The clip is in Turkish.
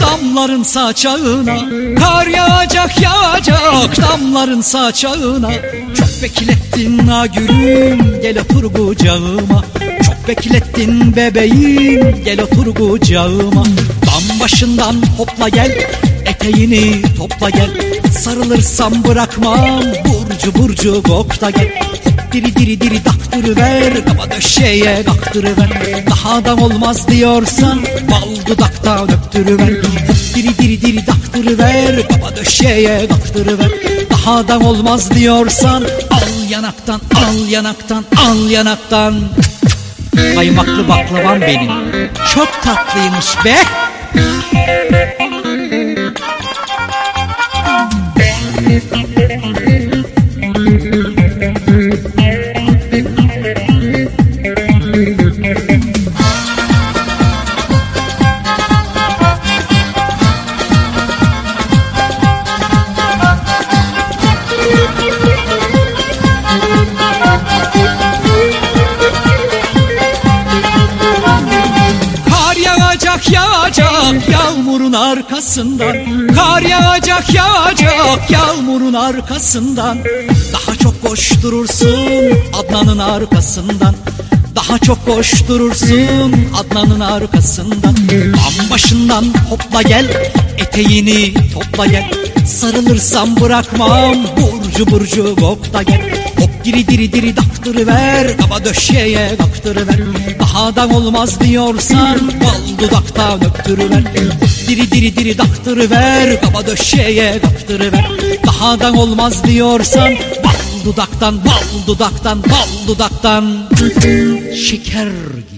Damların saçağına Kar yağacak yağacak Damların saçağına. Çok beklettin ha Gel otur kucağıma. Çok beklettin bebeğim Gel otur kucağıma. Dam başından hopla gel Eteğini topla gel. Sarılırsam bırakmam. Burcu burcu kokla gel. Diri diri diri daktırıver. Kaba döşeye daktırıver. Daha da olmaz diyorsan Bal dudakta döktürüver. Hop diri diri diri daktırıver. Kaba döşeye daktırıver. Daha da olmaz diyorsan Al yanaktan al yanaktan al yanaktan. Kaymaklı baklavam benim. Çok tatlıymış be Kar yağacak yağacak yağmurun arkasından. Kar yağacak yağacak yağmurun arkasından. Daha çok koşturursun Adnan'ın arkasından. Daha çok koşturursun Adnan'ın arkasından. Am başından hopla gel Eteğini topla gel. Sarılırsam bırakmam Burcu burcu kokla gel. Hop diri diri diri daktırıver Kaba döşeye daktırıver Da olmaz diyorsan Bal dudakta döktürüver Hop diri diri diri daktırıver Kaba döşeye daktırıver Daha da olmaz diyorsan Bal dudaktan bal dudaktan bal dudaktan. Şeker gibi